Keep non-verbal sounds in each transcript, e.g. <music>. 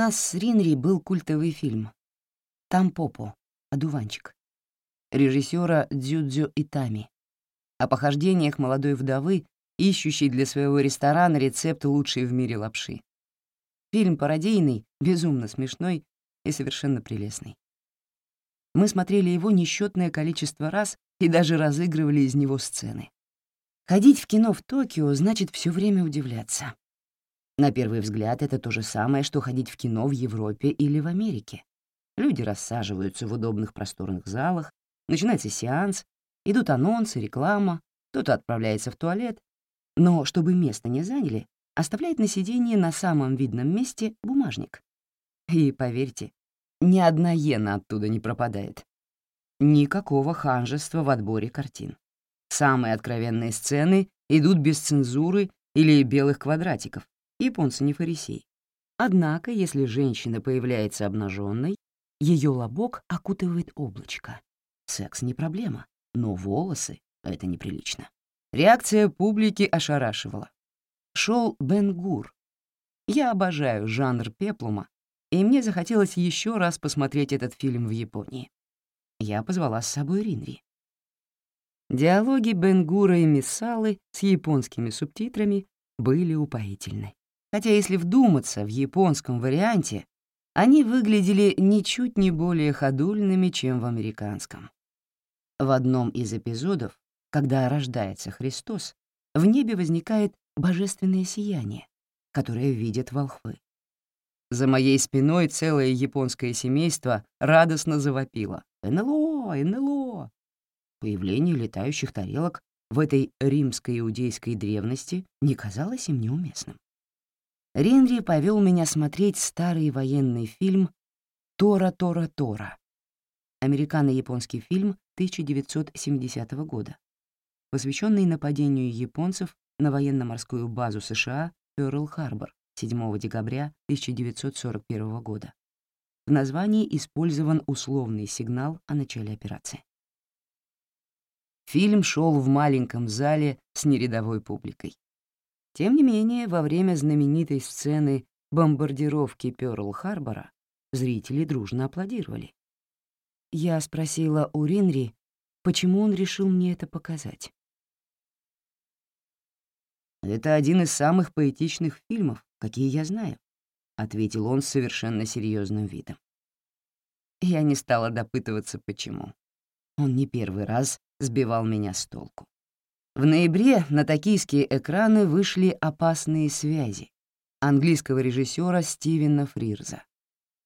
нас с Ринри был культовый фильм «Тампопо. Одуванчик» режиссера Дзюдзю Итами о похождениях молодой вдовы, ищущей для своего ресторана рецепт лучшей в мире лапши. Фильм пародийный, безумно смешной и совершенно прелестный. Мы смотрели его несчетное количество раз и даже разыгрывали из него сцены. Ходить в кино в Токио значит все время удивляться. На первый взгляд это то же самое, что ходить в кино в Европе или в Америке. Люди рассаживаются в удобных просторных залах, начинается сеанс, идут анонсы, реклама, кто-то отправляется в туалет, но чтобы место не заняли, оставляет на сиденье на самом видном месте бумажник. И поверьте, ни одна иена оттуда не пропадает. Никакого ханжества в отборе картин. Самые откровенные сцены идут без цензуры или белых квадратиков. Японцы не фарисей. Однако, если женщина появляется обнаженной, ее лобок окутывает облачко. Секс не проблема, но волосы — это неприлично. Реакция публики ошарашивала. Шел Бен Гур. Я обожаю жанр пеплума, и мне захотелось еще раз посмотреть этот фильм в Японии. Я позвала с собой Ринри. Диалоги Бенгура и Миссалы с японскими субтитрами были упоительны. Хотя, если вдуматься, в японском варианте они выглядели ничуть не более ходульными, чем в американском. В одном из эпизодов, когда рождается Христос, в небе возникает божественное сияние, которое видят волхвы. За моей спиной целое японское семейство радостно завопило «НЛО! НЛО!». Появление летающих тарелок в этой римской иудейской древности не казалось им неуместным. Ренри повел меня смотреть старый военный фильм «Тора, Тора, Тора». Американо-японский фильм 1970 года, посвященный нападению японцев на военно-морскую базу США Пёрл-Харбор 7 декабря 1941 года. В названии использован условный сигнал о начале операции. Фильм шел в маленьком зале с нерядовой публикой. Тем не менее, во время знаменитой сцены бомбардировки Пёрл-Харбора зрители дружно аплодировали. Я спросила у Ринри, почему он решил мне это показать. «Это один из самых поэтичных фильмов, какие я знаю», — ответил он с совершенно серьезным видом. Я не стала допытываться, почему. Он не первый раз сбивал меня с толку. В ноябре на токийские экраны вышли «Опасные связи» английского режиссера Стивена Фрирза.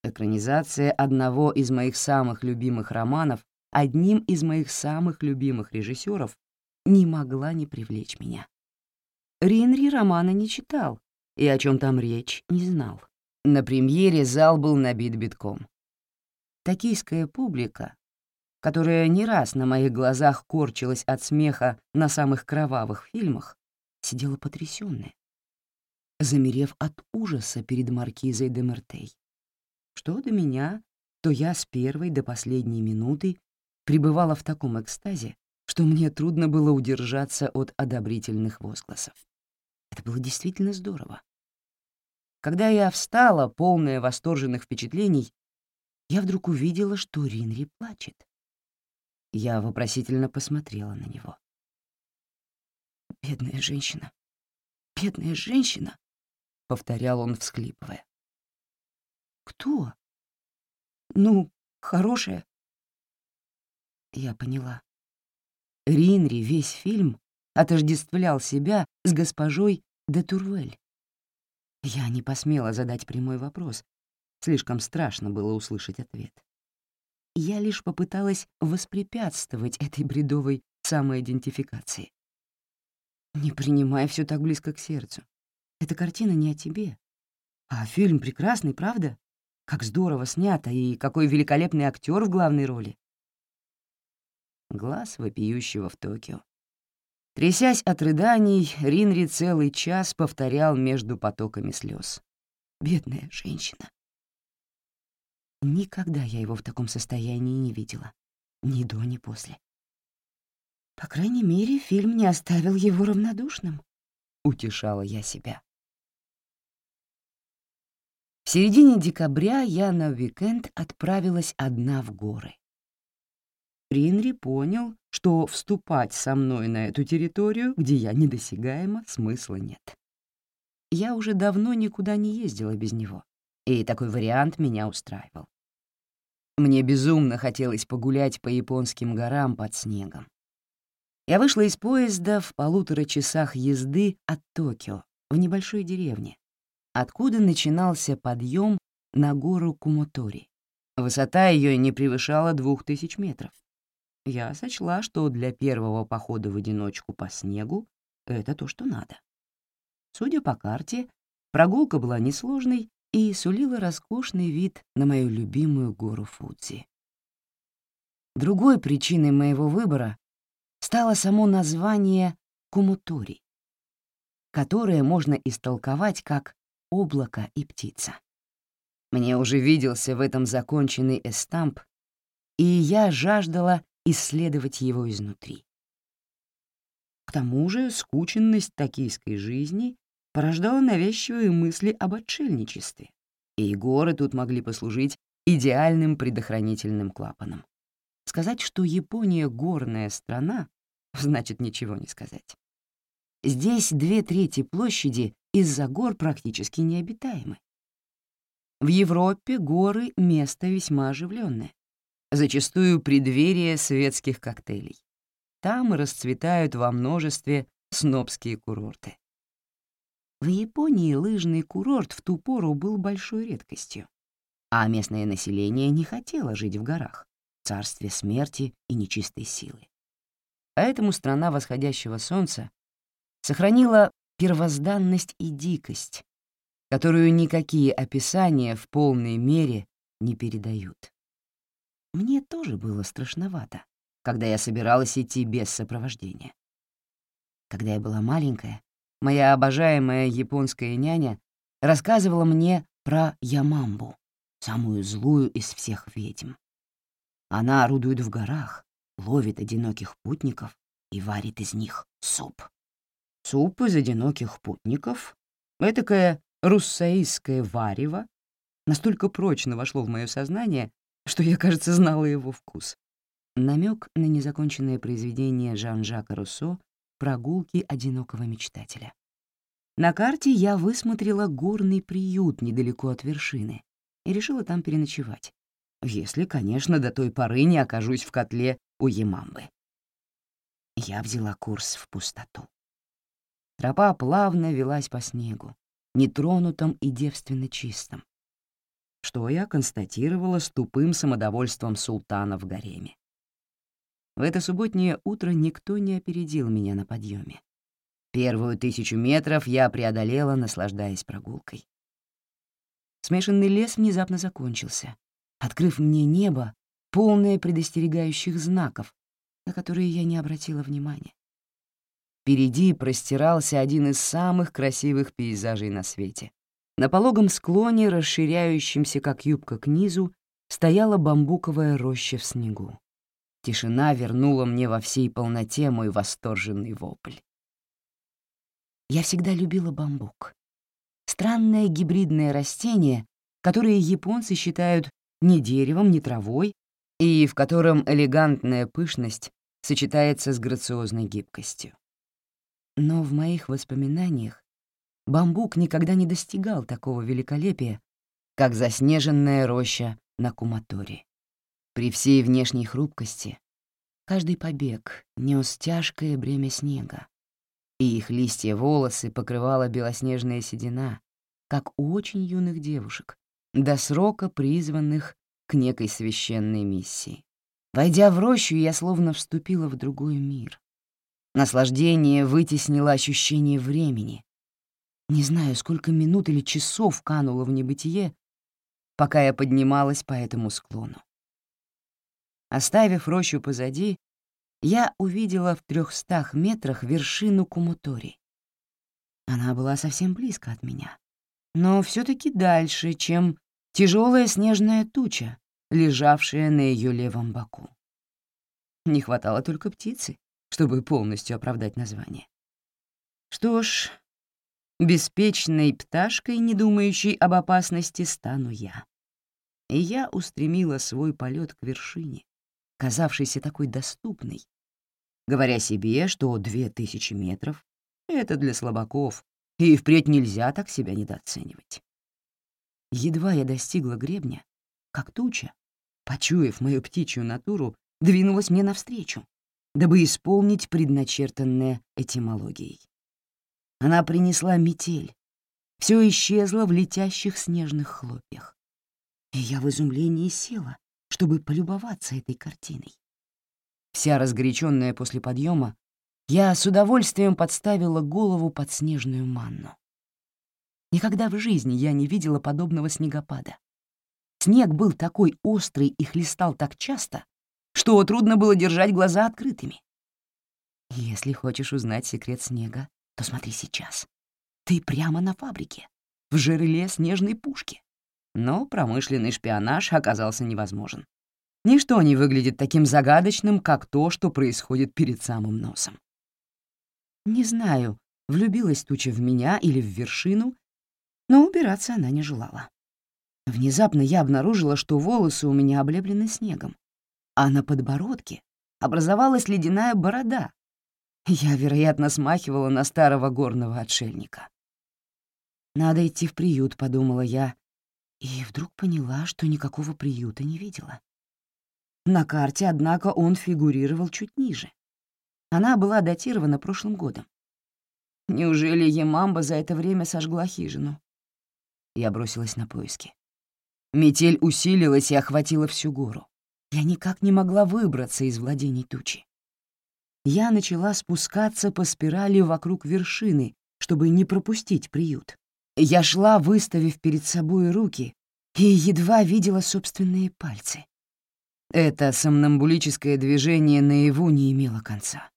Экранизация одного из моих самых любимых романов одним из моих самых любимых режиссеров не могла не привлечь меня. Ринри романа не читал и о чем там речь не знал. На премьере зал был набит битком. Токийская публика которая не раз на моих глазах корчилась от смеха на самых кровавых фильмах, сидела потрясённая, замерев от ужаса перед маркизой де Мертей. Что до меня, то я с первой до последней минуты пребывала в таком экстазе, что мне трудно было удержаться от одобрительных возгласов. Это было действительно здорово. Когда я встала, полная восторженных впечатлений, я вдруг увидела, что Ринри плачет. Я вопросительно посмотрела на него. «Бедная женщина! Бедная женщина!» — повторял он, всхлипывая. «Кто?» «Ну, хорошая». Я поняла. Ринри весь фильм отождествлял себя с госпожой де Турвель. Я не посмела задать прямой вопрос. Слишком страшно было услышать ответ я лишь попыталась воспрепятствовать этой бредовой самоидентификации. Не принимай все так близко к сердцу. Эта картина не о тебе. А фильм прекрасный, правда? Как здорово снято, и какой великолепный актер в главной роли. Глаз вопиющего в Токио. Трясясь от рыданий, Ринри целый час повторял между потоками слез. Бедная женщина. Никогда я его в таком состоянии не видела. Ни до, ни после. По крайней мере, фильм не оставил его равнодушным. Утешала я себя. В середине декабря я на уикенд отправилась одна в горы. Ринри понял, что вступать со мной на эту территорию, где я недосягаема, смысла нет. Я уже давно никуда не ездила без него, и такой вариант меня устраивал. Мне безумно хотелось погулять по японским горам под снегом. Я вышла из поезда в полутора часах езды от Токио, в небольшой деревне, откуда начинался подъем на гору Кумотори. Высота ее не превышала двух тысяч метров. Я сочла, что для первого похода в одиночку по снегу это то, что надо. Судя по карте, прогулка была несложной и сулила роскошный вид на мою любимую гору Фудзи. Другой причиной моего выбора стало само название Кумутори, которое можно истолковать как «облако и птица». Мне уже виделся в этом законченный эстамп, и я жаждала исследовать его изнутри. К тому же скученность токийской жизни порождала навязчивые мысли об отшельничестве, и горы тут могли послужить идеальным предохранительным клапаном. Сказать, что Япония — горная страна, <laughs> значит ничего не сказать. Здесь две трети площади из-за гор практически необитаемы. В Европе горы — место весьма оживленное зачастую преддверие светских коктейлей. Там расцветают во множестве снобские курорты. В Японии лыжный курорт в ту пору был большой редкостью, а местное население не хотело жить в горах, царстве смерти и нечистой силы. Поэтому страна восходящего солнца сохранила первозданность и дикость, которую никакие описания в полной мере не передают. Мне тоже было страшновато, когда я собиралась идти без сопровождения. Когда я была маленькая, моя обожаемая японская няня рассказывала мне про Ямамбу, самую злую из всех ведьм. Она орудует в горах, ловит одиноких путников и варит из них суп. Суп из одиноких путников — этакое руссаистское варево настолько прочно вошло в мое сознание, что я, кажется, знала его вкус. Намек на незаконченное произведение Жан-Жака Руссо «Прогулки одинокого мечтателя». На карте я высмотрела горный приют недалеко от вершины и решила там переночевать, если, конечно, до той поры не окажусь в котле у Ямамбы. Я взяла курс в пустоту. Тропа плавно велась по снегу, нетронутом и девственно чистом, что я констатировала с тупым самодовольством султана в гареме. В это субботнее утро никто не опередил меня на подъеме. Первую тысячу метров я преодолела, наслаждаясь прогулкой. Смешанный лес внезапно закончился, открыв мне небо, полное предостерегающих знаков, на которые я не обратила внимания. Впереди простирался один из самых красивых пейзажей на свете на пологом склоне, расширяющемся как юбка к низу, стояла бамбуковая роща в снегу. Тишина вернула мне во всей полноте мой восторженный вопль. Я всегда любила бамбук. Странное гибридное растение, которое японцы считают ни деревом, ни травой, и в котором элегантная пышность сочетается с грациозной гибкостью. Но в моих воспоминаниях бамбук никогда не достигал такого великолепия, как заснеженная роща на Куматоре. При всей внешней хрупкости каждый побег нес тяжкое бремя снега, и их листья волосы покрывала белоснежная седина, как у очень юных девушек, до срока призванных к некой священной миссии. Войдя в рощу, я словно вступила в другой мир. Наслаждение вытеснило ощущение времени, не знаю, сколько минут или часов кануло в небытие, пока я поднималась по этому склону. Оставив рощу позади, я увидела в трехстах метрах вершину Кумутори. Она была совсем близко от меня, но все таки дальше, чем тяжелая снежная туча, лежавшая на ее левом боку. Не хватало только птицы, чтобы полностью оправдать название. Что ж, Беспечной пташкой, не думающей об опасности, стану я. И я устремила свой полет к вершине, казавшейся такой доступной, говоря себе, что две тысячи метров — это для слабаков, и впредь нельзя так себя недооценивать. Едва я достигла гребня, как туча, почуяв мою птичью натуру, двинулась мне навстречу, дабы исполнить предначертанное этимологией. Она принесла метель, все исчезло в летящих снежных хлопьях. И я в изумлении села, чтобы полюбоваться этой картиной. Вся разгоряченная после подъема, я с удовольствием подставила голову под снежную манну. Никогда в жизни я не видела подобного снегопада. Снег был такой острый и хлестал так часто, что трудно было держать глаза открытыми. Если хочешь узнать секрет снега, то смотри сейчас. Ты прямо на фабрике, в жерле снежной пушки. Но промышленный шпионаж оказался невозможен. Ничто не выглядит таким загадочным, как то, что происходит перед самым носом. Не знаю, влюбилась туча в меня или в вершину, но убираться она не желала. Внезапно я обнаружила, что волосы у меня облеплены снегом, а на подбородке образовалась ледяная борода. Я, вероятно, смахивала на старого горного отшельника. «Надо идти в приют», — подумала я, и вдруг поняла, что никакого приюта не видела. На карте, однако, он фигурировал чуть ниже. Она была датирована прошлым годом. Неужели Емамба за это время сожгла хижину? Я бросилась на поиски. Метель усилилась и охватила всю гору. Я никак не могла выбраться из владений тучи. Я начала спускаться по спирали вокруг вершины, чтобы не пропустить приют. Я шла, выставив перед собой руки, и едва видела собственные пальцы. Это сомнамбулическое движение наяву не имело конца.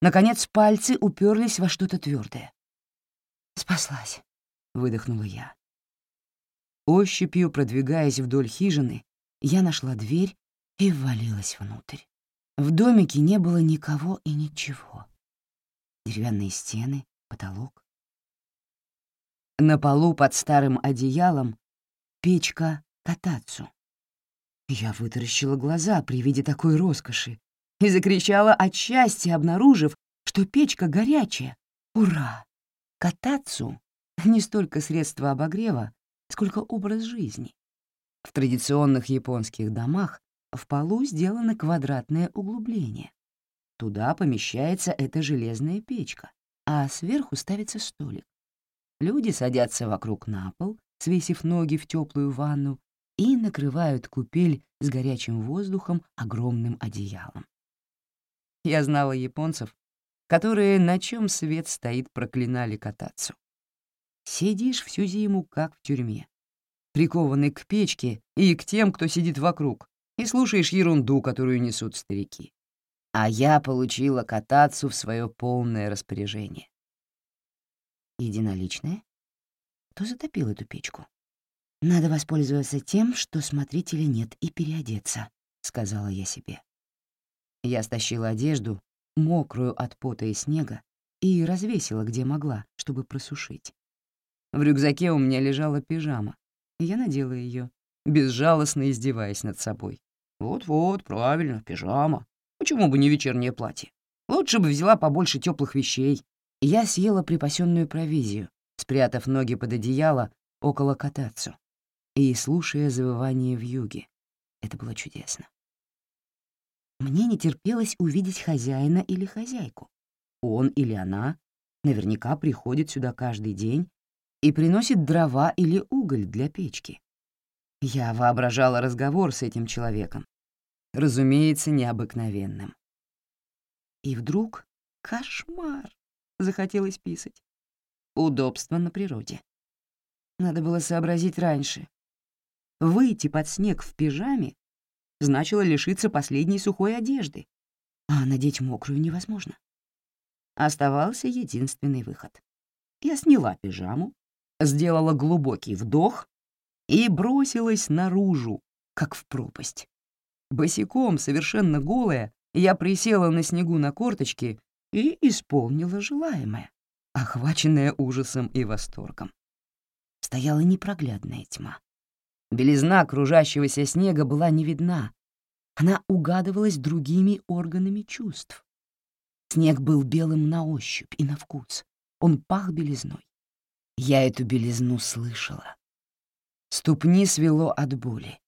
Наконец пальцы уперлись во что-то твердое. «Спаслась», — выдохнула я. Ощупью продвигаясь вдоль хижины, я нашла дверь и ввалилась внутрь. В домике не было никого и ничего. Деревянные стены, потолок. На полу под старым одеялом печка катацу. Я вытаращила глаза при виде такой роскоши и закричала от счастья, обнаружив, что печка горячая. Ура! Катацу — не столько средство обогрева, сколько образ жизни. В традиционных японских домах в полу сделано квадратное углубление. Туда помещается эта железная печка, а сверху ставится столик. Люди садятся вокруг на пол, свесив ноги в теплую ванну, и накрывают купель с горячим воздухом огромным одеялом. Я знала японцев, которые на чем свет стоит проклинали кататься. Сидишь всю зиму, как в тюрьме, прикованный к печке и к тем, кто сидит вокруг, и слушаешь ерунду, которую несут старики. А я получила кататься в свое полное распоряжение. Единоличное? Кто затопил эту печку? Надо воспользоваться тем, что смотрителя нет, и переодеться, — сказала я себе. Я стащила одежду, мокрую от пота и снега, и развесила, где могла, чтобы просушить. В рюкзаке у меня лежала пижама, я надела ее, безжалостно издеваясь над собой. Вот-вот, правильно, пижама. Почему бы не вечернее платье? Лучше бы взяла побольше теплых вещей. Я съела припасенную провизию, спрятав ноги под одеяло около катацу и слушая завывание в юге. Это было чудесно. Мне не терпелось увидеть хозяина или хозяйку. Он или она наверняка приходит сюда каждый день и приносит дрова или уголь для печки. Я воображала разговор с этим человеком, разумеется, необыкновенным. И вдруг кошмар! Захотелось писать. Удобство на природе. Надо было сообразить раньше. Выйти под снег в пижаме значило лишиться последней сухой одежды, а надеть мокрую невозможно. Оставался единственный выход. Я сняла пижаму, сделала глубокий вдох и бросилась наружу, как в пропасть. Босиком, совершенно голая, я присела на снегу на корточки и исполнила желаемое. охваченная ужасом и восторгом. Стояла непроглядная тьма. Белизна окружающегося снега была не видна. Она угадывалась другими органами чувств. Снег был белым на ощупь и на вкус. Он пах белизной. Я эту белизну слышала. Ступни свело от боли.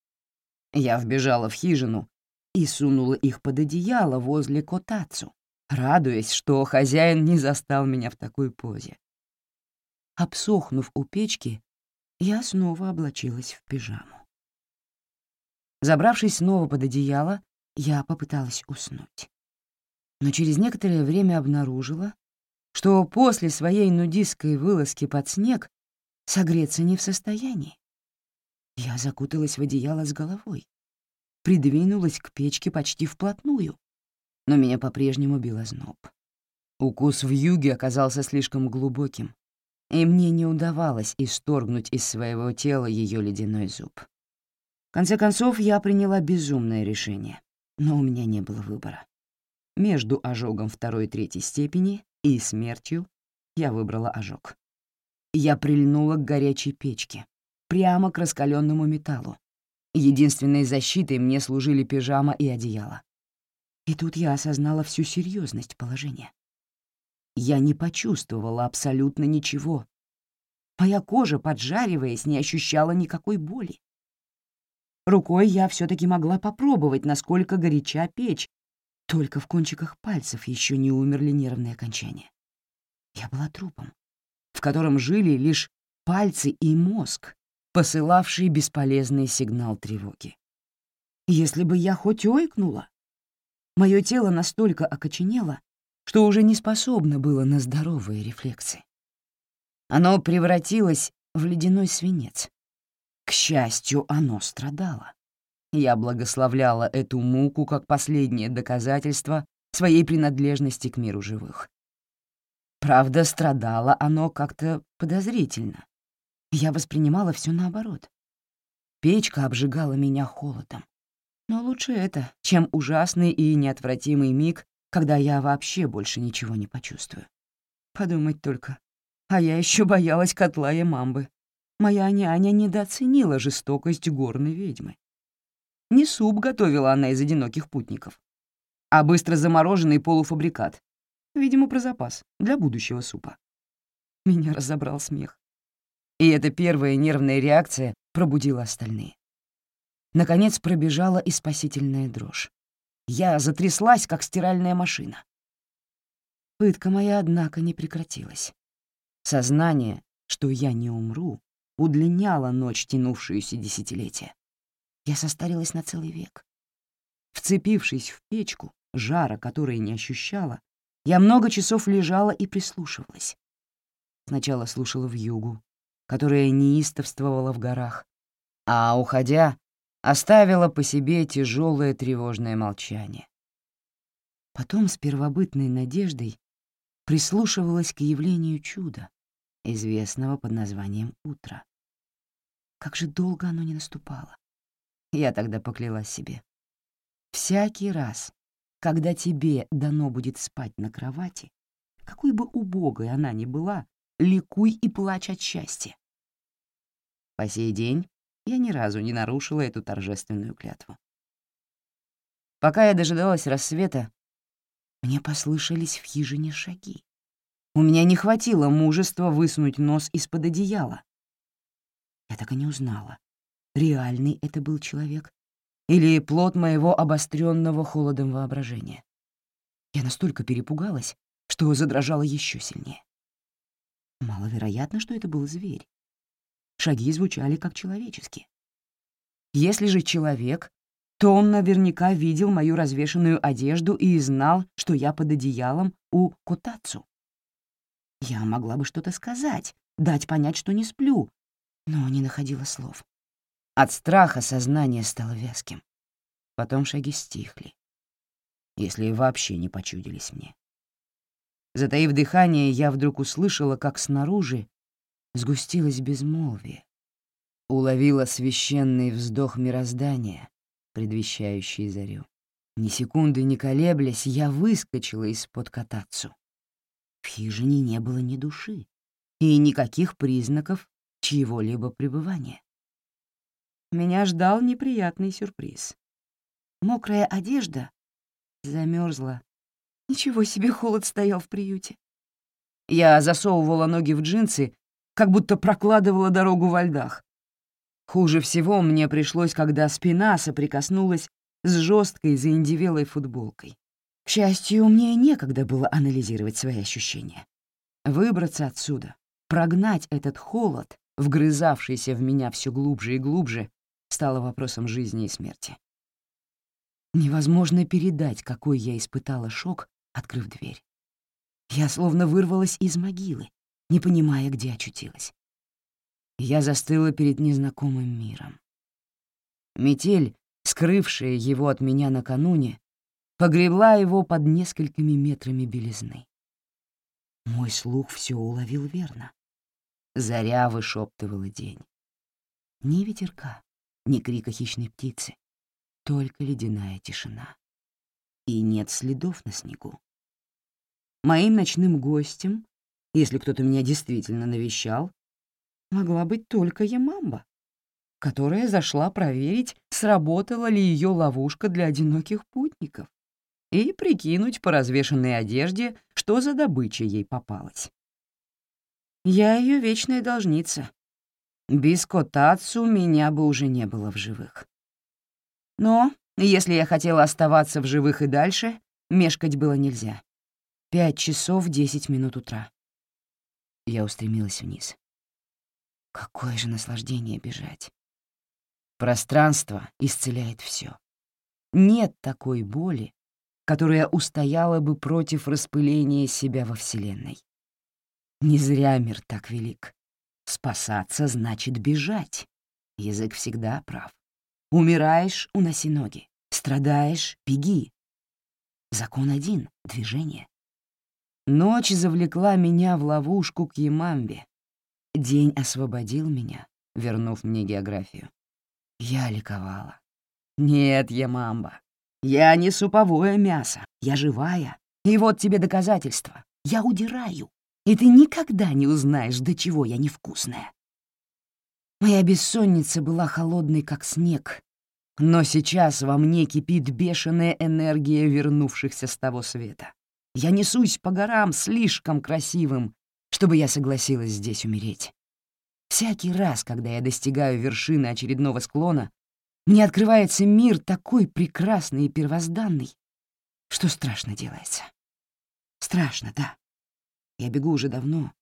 Я вбежала в хижину и сунула их под одеяло возле котацу, радуясь, что хозяин не застал меня в такой позе. Обсохнув у печки, я снова облачилась в пижаму. Забравшись снова под одеяло, я попыталась уснуть. Но через некоторое время обнаружила, что после своей нудистской вылазки под снег согреться не в состоянии. Я закуталась в одеяло с головой, придвинулась к печке почти вплотную, но меня по-прежнему било зноб. Укус в юге оказался слишком глубоким, и мне не удавалось исторгнуть из своего тела ее ледяной зуб. В конце концов, я приняла безумное решение, но у меня не было выбора. Между ожогом второй и третьей степени и смертью я выбрала ожог. Я прильнула к горячей печке, прямо к раскаленному металлу. Единственной защитой мне служили пижама и одеяло. И тут я осознала всю серьезность положения. Я не почувствовала абсолютно ничего. Моя кожа, поджариваясь, не ощущала никакой боли. Рукой я все таки могла попробовать, насколько горяча печь, только в кончиках пальцев еще не умерли нервные окончания. Я была трупом, в котором жили лишь пальцы и мозг, посылавший бесполезный сигнал тревоги. Если бы я хоть ойкнула, мое тело настолько окоченело, что уже не способно было на здоровые рефлексы. Оно превратилось в ледяной свинец. К счастью, оно страдало. Я благословляла эту муку как последнее доказательство своей принадлежности к миру живых. Правда, страдало оно как-то подозрительно. Я воспринимала все наоборот. Печка обжигала меня холодом. Но лучше это, чем ужасный и неотвратимый миг, когда я вообще больше ничего не почувствую. Подумать только. А я еще боялась котла и мамбы. Моя няня недооценила жестокость горной ведьмы. Не суп готовила она из одиноких путников, а быстро замороженный полуфабрикат. Видимо, про запас, для будущего супа. Меня разобрал смех. И эта первая нервная реакция пробудила остальные. Наконец пробежала и спасительная дрожь. Я затряслась, как стиральная машина. Пытка моя, однако, не прекратилась. Сознание, что я не умру, удлиняло ночь, тянувшуюся десятилетия. Я состарилась на целый век. Вцепившись в печку, жара которой не ощущала, я много часов лежала и прислушивалась. Сначала слушала в югу, которая неистовствовала в горах, а, уходя, оставила по себе тяжелое тревожное молчание. Потом с первобытной надеждой прислушивалась к явлению чуда, известного под названием «Утро». Как же долго оно не наступало. Я тогда поклялась себе. Всякий раз, когда тебе дано будет спать на кровати, какой бы убогой она ни была, ликуй и плачь от счастья. По сей день я ни разу не нарушила эту торжественную клятву. Пока я дожидалась рассвета, мне послышались в хижине шаги. У меня не хватило мужества высунуть нос из-под одеяла. Я так и не узнала, реальный это был человек или плод моего обостренного холодом воображения. Я настолько перепугалась, что задрожала еще сильнее. Маловероятно, что это был зверь. Шаги звучали как человеческие. Если же человек, то он наверняка видел мою развешенную одежду и знал, что я под одеялом у Котацу. Я могла бы что-то сказать, дать понять, что не сплю, но не находила слов. От страха сознание стало вязким. Потом шаги стихли, если вообще не почудились мне. Затаив дыхание, я вдруг услышала, как снаружи сгустилось безмолвие. Уловила священный вздох мироздания, предвещающий зарю. Ни секунды не колеблясь, я выскочила из-под катацу. В хижине не было ни души и никаких признаков чьего-либо пребывания. Меня ждал неприятный сюрприз. Мокрая одежда замерзла. Ничего себе холод стоял в приюте. Я засовывала ноги в джинсы, как будто прокладывала дорогу во льдах. Хуже всего мне пришлось, когда спина соприкоснулась с жесткой заиндевелой футболкой. К счастью, мне некогда было анализировать свои ощущения. Выбраться отсюда, прогнать этот холод, вгрызавшийся в меня все глубже и глубже, стало вопросом жизни и смерти. Невозможно передать, какой я испытала шок, открыв дверь. Я словно вырвалась из могилы, не понимая, где очутилась. Я застыла перед незнакомым миром. Метель, скрывшая его от меня накануне, погребла его под несколькими метрами белизны. Мой слух все уловил верно. Заря вышептывала день. Ни ветерка, ни крика хищной птицы, только ледяная тишина. И нет следов на снегу. Моим ночным гостем, если кто-то меня действительно навещал, могла быть только Ямамба, которая зашла проверить, сработала ли ее ловушка для одиноких путников, и прикинуть по развешанной одежде, что за добыча ей попалась. Я ее вечная должница. Без Котацу меня бы уже не было в живых. Но если я хотела оставаться в живых и дальше, мешкать было нельзя. Пять часов десять минут утра. Я устремилась вниз. Какое же наслаждение бежать. Пространство исцеляет все. Нет такой боли, которая устояла бы против распыления себя во Вселенной. Не зря мир так велик. Спасаться значит бежать. Язык всегда прав. Умираешь — уноси ноги. Страдаешь — беги. Закон один — движение. Ночь завлекла меня в ловушку к Ямамбе. День освободил меня, вернув мне географию. Я ликовала. Нет, Ямамба, я не суповое мясо, я живая. И вот тебе доказательство. Я удираю, и ты никогда не узнаешь, до чего я невкусная. Моя бессонница была холодной, как снег, но сейчас во мне кипит бешеная энергия вернувшихся с того света. Я несусь по горам слишком красивым, чтобы я согласилась здесь умереть. Всякий раз, когда я достигаю вершины очередного склона, мне открывается мир такой прекрасный и первозданный, что страшно делается. Страшно, да. Я бегу уже давно,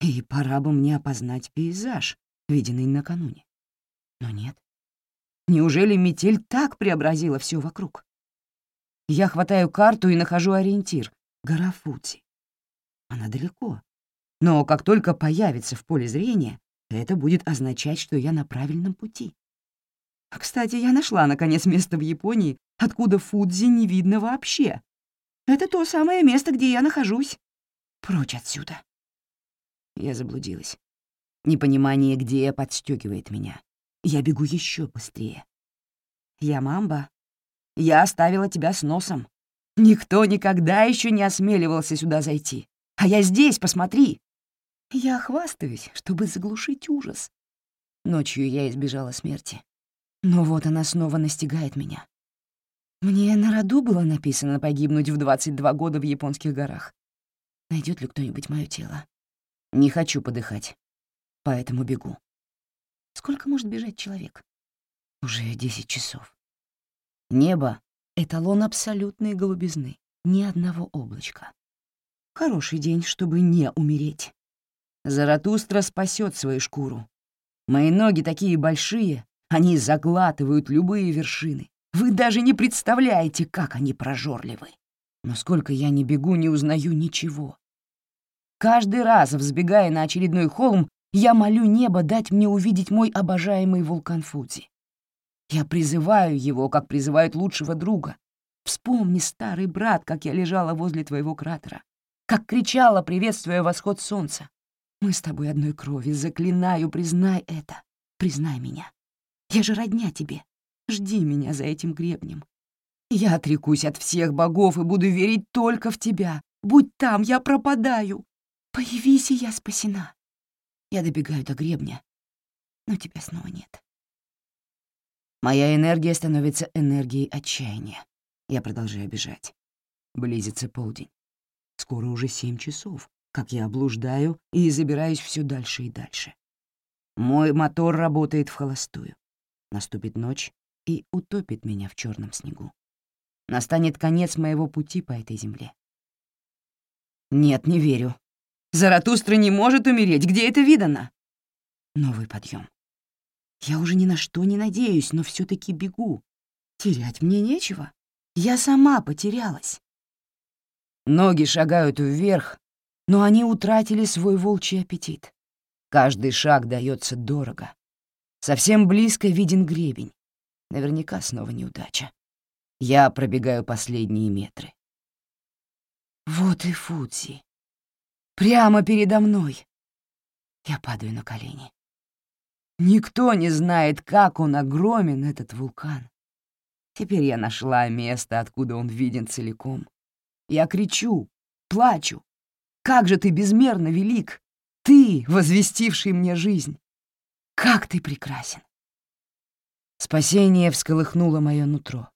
и пора бы мне опознать пейзаж, виденный накануне. Но нет. Неужели метель так преобразила все вокруг? Я хватаю карту и нахожу ориентир — гора Фудзи. Она далеко. Но как только появится в поле зрения, это будет означать, что я на правильном пути. Кстати, я нашла, наконец, место в Японии, откуда Фудзи не видно вообще. Это то самое место, где я нахожусь. Прочь отсюда. Я заблудилась. Непонимание, где я, подстегивает меня. Я бегу еще быстрее. Я мамба. Я оставила тебя с носом. Никто никогда еще не осмеливался сюда зайти. А я здесь, посмотри. Я хвастаюсь, чтобы заглушить ужас. Ночью я избежала смерти. Но вот она снова настигает меня. Мне на роду было написано погибнуть в 22 года в японских горах. Найдет ли кто-нибудь мое тело? Не хочу подыхать, поэтому бегу. Сколько может бежать человек? Уже 10 часов. Небо — эталон абсолютной голубизны, ни одного облачка. Хороший день, чтобы не умереть. Заратустра спасет свою шкуру. Мои ноги такие большие, они заглатывают любые вершины. Вы даже не представляете, как они прожорливы. Но сколько я не бегу, не узнаю ничего. Каждый раз, взбегая на очередной холм, я молю небо дать мне увидеть мой обожаемый вулкан Фудзи. Я призываю его, как призывают лучшего друга. Вспомни, старый брат, как я лежала возле твоего кратера, как кричала, приветствуя восход солнца. Мы с тобой одной крови, заклинаю, признай это, признай меня. Я же родня тебе, жди меня за этим гребнем. Я отрекусь от всех богов и буду верить только в тебя. Будь там, я пропадаю. Появись, и я спасена. Я добегаю до гребня, но тебя снова нет. Моя энергия становится энергией отчаяния. Я продолжаю бежать. Близится полдень. Скоро уже семь часов, как я облуждаю и забираюсь все дальше и дальше. Мой мотор работает в холостую. Наступит ночь и утопит меня в черном снегу. Настанет конец моего пути по этой земле. Нет, не верю. Заратустра не может умереть. Где это видано? Новый подъем. Я уже ни на что не надеюсь, но все таки бегу. Терять мне нечего. Я сама потерялась. Ноги шагают вверх, но они утратили свой волчий аппетит. Каждый шаг дается дорого. Совсем близко виден гребень. Наверняка снова неудача. Я пробегаю последние метры. Вот и Фудзи. Прямо передо мной. Я падаю на колени. Никто не знает, как он огромен, этот вулкан. Теперь я нашла место, откуда он виден целиком. Я кричу, плачу. Как же ты безмерно велик! Ты, возвестивший мне жизнь! Как ты прекрасен! Спасение всколыхнуло мое нутро.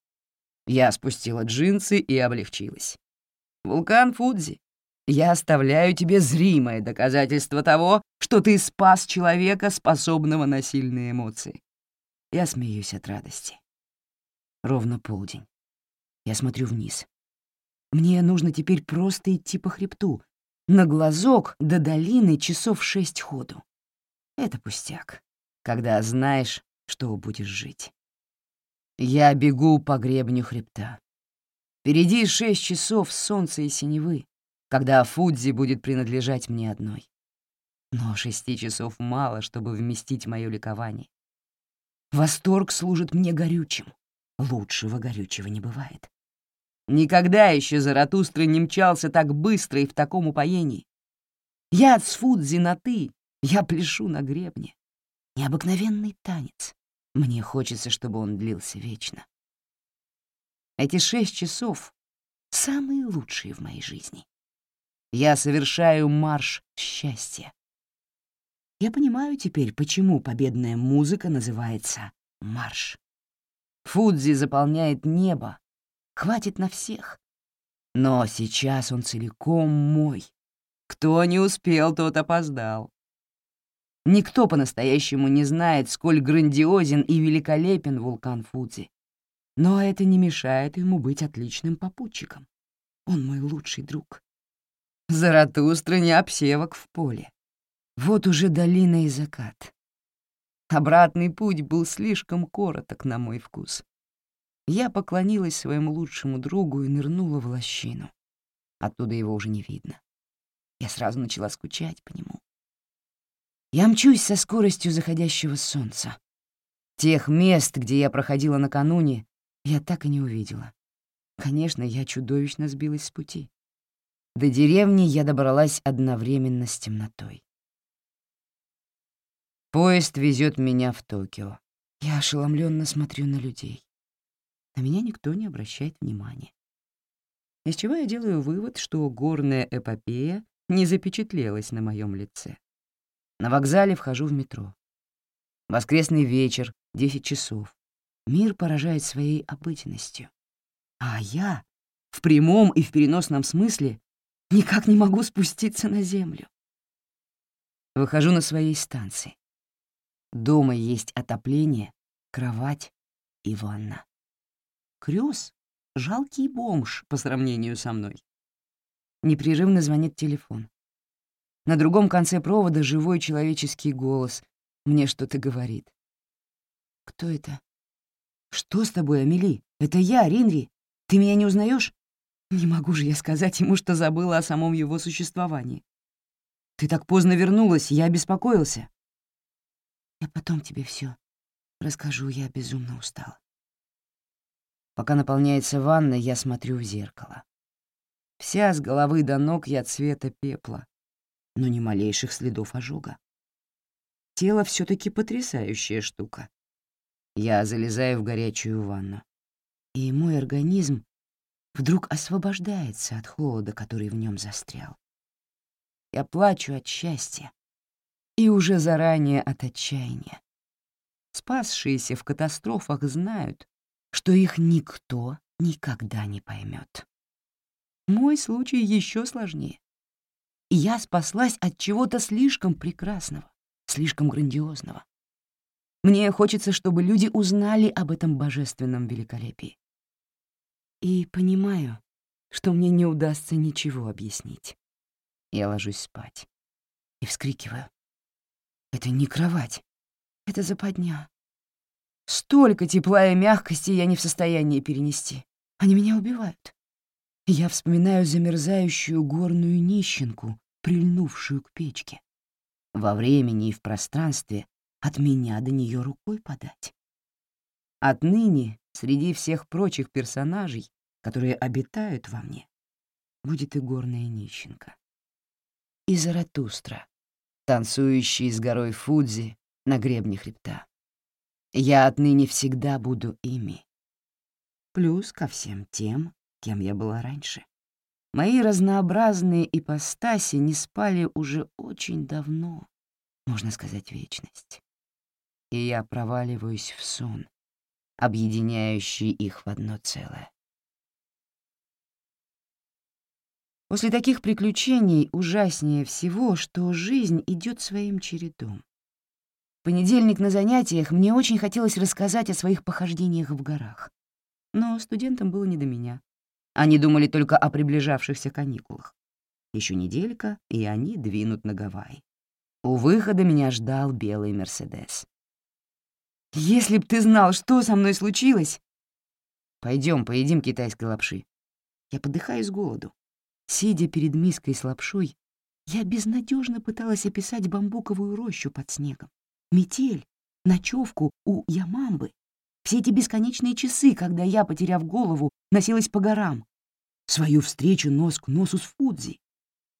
Я спустила джинсы и облегчилась. «Вулкан Фудзи, я оставляю тебе зримое доказательство того, что ты спас человека, способного на сильные эмоции. Я смеюсь от радости. Ровно полдень. Я смотрю вниз. Мне нужно теперь просто идти по хребту. На глазок до долины часов шесть ходу. Это пустяк, когда знаешь, что будешь жить. Я бегу по гребню хребта. Впереди шесть часов солнца и синевы, когда Фудзи будет принадлежать мне одной. Но шести часов мало, чтобы вместить мое ликование. Восторг служит мне горючим. Лучшего горючего не бывает. Никогда еще Заратустра не мчался так быстро и в таком упоении. Я с Фудзи на «ты», я пляшу на гребне. Необыкновенный танец. Мне хочется, чтобы он длился вечно. Эти шесть часов — самые лучшие в моей жизни. Я совершаю марш счастья. Я понимаю теперь, почему победная музыка называется марш. Фудзи заполняет небо, хватит на всех. Но сейчас он целиком мой. Кто не успел, тот опоздал. Никто по-настоящему не знает, сколь грандиозен и великолепен вулкан Фудзи. Но это не мешает ему быть отличным попутчиком. Он мой лучший друг. Заратустра не обсевок в поле. Вот уже долина и закат. Обратный путь был слишком короток на мой вкус. Я поклонилась своему лучшему другу и нырнула в лощину. Оттуда его уже не видно. Я сразу начала скучать по нему. Я мчусь со скоростью заходящего солнца. Тех мест, где я проходила накануне, я так и не увидела. Конечно, я чудовищно сбилась с пути. До деревни я добралась одновременно с темнотой. Поезд везет меня в Токио. Я ошеломленно смотрю на людей. На меня никто не обращает внимания. Из чего я делаю вывод, что горная эпопея не запечатлелась на моем лице. На вокзале вхожу в метро. Воскресный вечер, 10 часов. Мир поражает своей обыденностью. А я, в прямом и в переносном смысле, никак не могу спуститься на землю. Выхожу на своей станции. Дома есть отопление, кровать и ванна. Крюс — жалкий бомж по сравнению со мной. Непрерывно звонит телефон. На другом конце провода живой человеческий голос мне что-то говорит. «Кто это?» «Что с тобой, Амели? Это я, Ринри. Ты меня не узнаешь? Не могу же я сказать ему, что забыла о самом его существовании. Ты так поздно вернулась, я беспокоился. Я потом тебе все расскажу, я безумно устала. Пока наполняется ванна, я смотрю в зеркало. Вся с головы до ног я цвета пепла но ни малейших следов ожога. Тело все таки потрясающая штука. Я залезаю в горячую ванну, и мой организм вдруг освобождается от холода, который в нем застрял. Я плачу от счастья и уже заранее от отчаяния. Спасшиеся в катастрофах знают, что их никто никогда не поймет. Мой случай еще сложнее. Я спаслась от чего-то слишком прекрасного, слишком грандиозного. Мне хочется, чтобы люди узнали об этом божественном великолепии. И понимаю, что мне не удастся ничего объяснить. Я ложусь спать и вскрикиваю. Это не кровать, это западня. Столько тепла и мягкости я не в состоянии перенести. Они меня убивают. Я вспоминаю замерзающую горную нищенку, прильнувшую к печке. Во времени и в пространстве от меня до нее рукой подать. Отныне среди всех прочих персонажей, которые обитают во мне, будет и горная нищенка. И Заратустра, танцующий с горой Фудзи на гребне хребта. Я отныне всегда буду ими. Плюс ко всем тем, кем я была раньше. Мои разнообразные ипостаси не спали уже очень давно, можно сказать, вечность. И я проваливаюсь в сон, объединяющий их в одно целое. После таких приключений ужаснее всего, что жизнь идет своим чередом понедельник на занятиях мне очень хотелось рассказать о своих похождениях в горах. Но студентам было не до меня. Они думали только о приближавшихся каникулах. Еще неделька, и они двинут на Гавайи. У выхода меня ждал белый «Мерседес». «Если б ты знал, что со мной случилось!» Пойдем, поедим китайской лапши. Я подыхаю с голоду. Сидя перед миской с лапшой, я безнадежно пыталась описать бамбуковую рощу под снегом метель, ночевку у Ямамбы, все эти бесконечные часы, когда я, потеряв голову, носилась по горам, свою встречу нос к носу с Фудзи.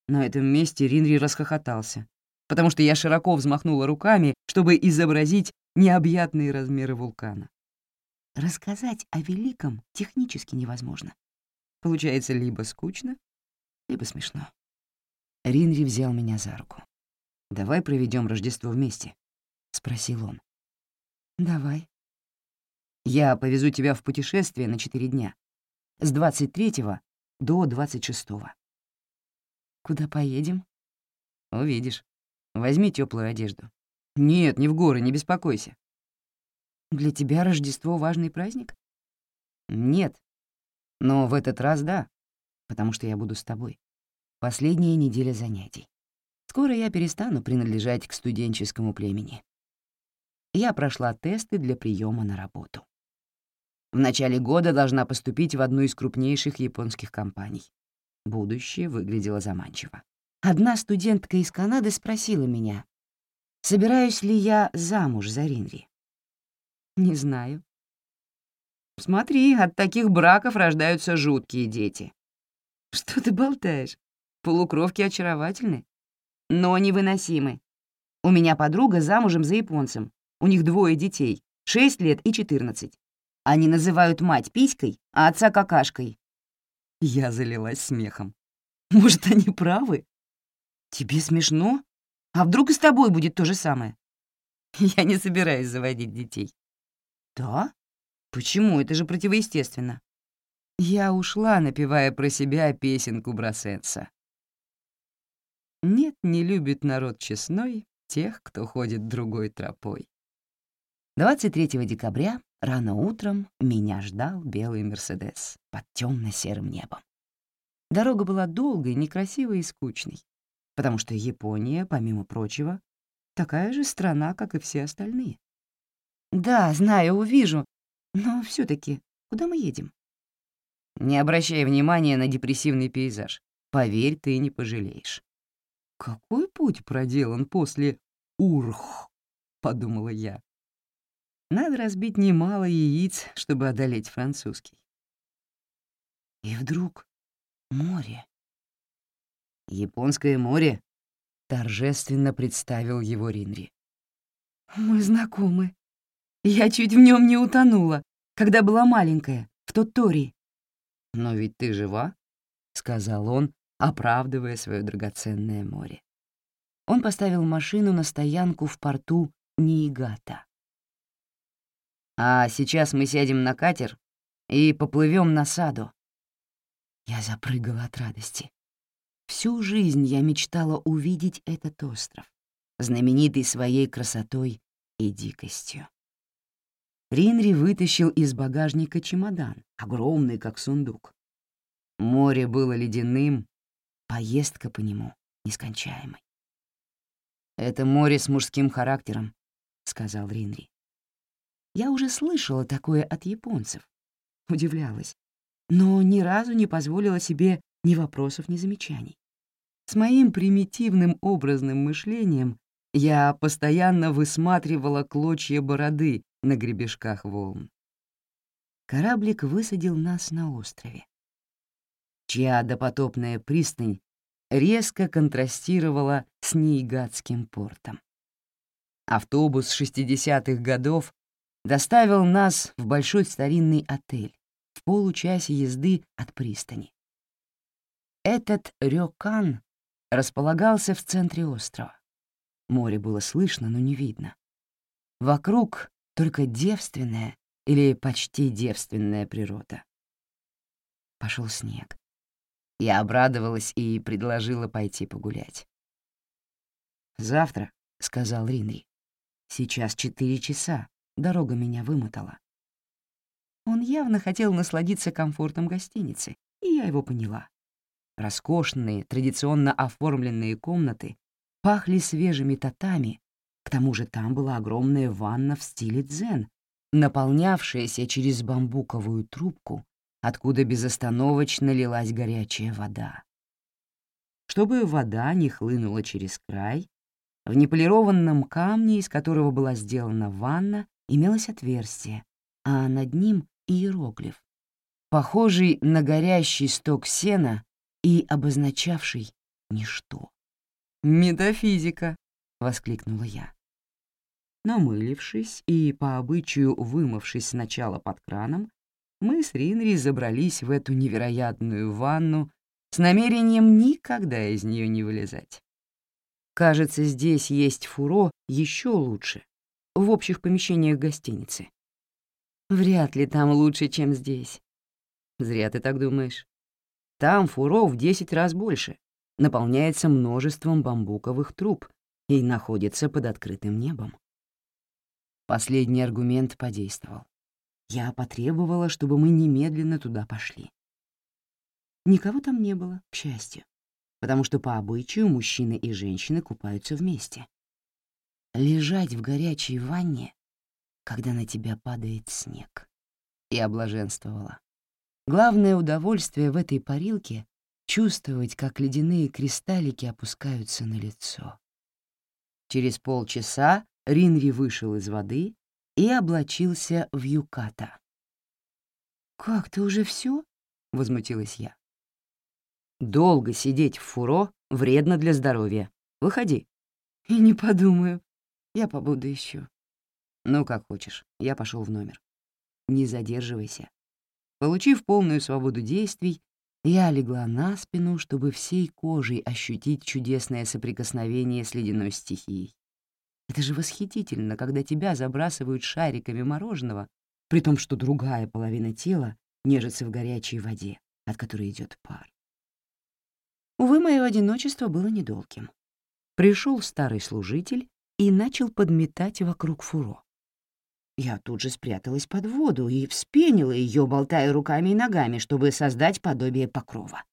На этом месте Ринри расхохотался, потому что я широко взмахнула руками, чтобы изобразить необъятные размеры вулкана. Рассказать о великом технически невозможно. Получается либо скучно, либо смешно. Ринри взял меня за руку. «Давай проведем Рождество вместе. — спросил он. «Давай». «Я повезу тебя в путешествие на четыре дня. С 23 до 26 -го. «Куда поедем?» «Увидишь. Возьми теплую одежду». «Нет, не в горы, не беспокойся». «Для тебя Рождество — важный праздник?» «Нет. Но в этот раз да, потому что я буду с тобой. Последняя неделя занятий. Скоро я перестану принадлежать к студенческому племени я прошла тесты для приема на работу. В начале года должна поступить в одну из крупнейших японских компаний. Будущее выглядело заманчиво. Одна студентка из Канады спросила меня, собираюсь ли я замуж за Ринри. Не знаю. Смотри, от таких браков рождаются жуткие дети. Что ты болтаешь? Полукровки очаровательны, но невыносимы. У меня подруга замужем за японцем, у них двое детей, 6 лет и 14. Они называют мать писькой, а отца какашкой. Я залилась смехом. Может, они правы? Тебе смешно? А вдруг и с тобой будет то же самое? <laughs> Я не собираюсь заводить детей. Да? Почему? Это же противоестественно. Я ушла, напевая про себя песенку Брасенса. Нет, не любит народ честной тех, кто ходит другой тропой. 23 декабря рано утром меня ждал белый «Мерседес» под темно-серым небом. Дорога была долгой, некрасивой и скучной, потому что Япония, помимо прочего, такая же страна, как и все остальные. «Да, знаю, увижу, но все таки куда мы едем?» «Не обращай внимания на депрессивный пейзаж. Поверь, ты не пожалеешь». «Какой путь проделан после Урх?» — подумала я. Надо разбить немало яиц, чтобы одолеть французский. И вдруг море. Японское море торжественно представил его Ринри. Мы знакомы. Я чуть в нем не утонула, когда была маленькая, в тот Тори. Но ведь ты жива, — сказал он, оправдывая свое драгоценное море. Он поставил машину на стоянку в порту Ниигата. «А сейчас мы сядем на катер и поплывем на саду». Я запрыгала от радости. Всю жизнь я мечтала увидеть этот остров, знаменитый своей красотой и дикостью. Ринри вытащил из багажника чемодан, огромный, как сундук. Море было ледяным, поездка по нему нескончаемой. «Это море с мужским характером», — сказал Ринри. Я уже слышала такое от японцев. Удивлялась, но ни разу не позволила себе ни вопросов, ни замечаний. С моим примитивным образным мышлением я постоянно высматривала клочья бороды на гребешках волн. Кораблик высадил нас на острове, чья допотопная пристань резко контрастировала с Нейгатским портом. Автобус 60-х годов доставил нас в большой старинный отель в получасе езды от пристани. Этот рёкан располагался в центре острова. Море было слышно, но не видно. Вокруг только девственная или почти девственная природа. Пошел снег. Я обрадовалась и предложила пойти погулять. «Завтра», — сказал Ринри. «Сейчас четыре часа, дорога меня вымотала». Он явно хотел насладиться комфортом гостиницы, и я его поняла. Роскошные, традиционно оформленные комнаты пахли свежими татами, к тому же там была огромная ванна в стиле дзен, наполнявшаяся через бамбуковую трубку, откуда безостановочно лилась горячая вода. Чтобы вода не хлынула через край, в неполированном камне, из которого была сделана ванна, имелось отверстие, а над ним — иероглиф, похожий на горящий сток сена и обозначавший ничто. «Метафизика!» — воскликнула я. Намылившись и по обычаю вымывшись сначала под краном, мы с Ринри забрались в эту невероятную ванну с намерением никогда из нее не вылезать. Кажется, здесь есть фуро еще лучше, в общих помещениях гостиницы. Вряд ли там лучше, чем здесь. Зря ты так думаешь. Там фуро в 10 раз больше, наполняется множеством бамбуковых труб и находится под открытым небом. Последний аргумент подействовал. Я потребовала, чтобы мы немедленно туда пошли. Никого там не было, к счастью, потому что по обычаю мужчины и женщины купаются вместе. Лежать в горячей ванне, когда на тебя падает снег. Я блаженствовала. Главное удовольствие в этой парилке — чувствовать, как ледяные кристаллики опускаются на лицо. Через полчаса Ринри вышел из воды и облачился в юката. «Как, ты уже все? возмутилась я. «Долго сидеть в фуро вредно для здоровья. Выходи». «И не подумаю. Я побуду еще. «Ну, как хочешь. Я пошел в номер. Не задерживайся». Получив полную свободу действий, я легла на спину, чтобы всей кожей ощутить чудесное соприкосновение с ледяной стихией. Это же восхитительно, когда тебя забрасывают шариками мороженого, при том, что другая половина тела нежится в горячей воде, от которой идет пар. Увы, мое одиночество было недолгим. Пришел старый служитель и начал подметать вокруг фуро. Я тут же спряталась под воду и вспенила ее, болтая руками и ногами, чтобы создать подобие покрова.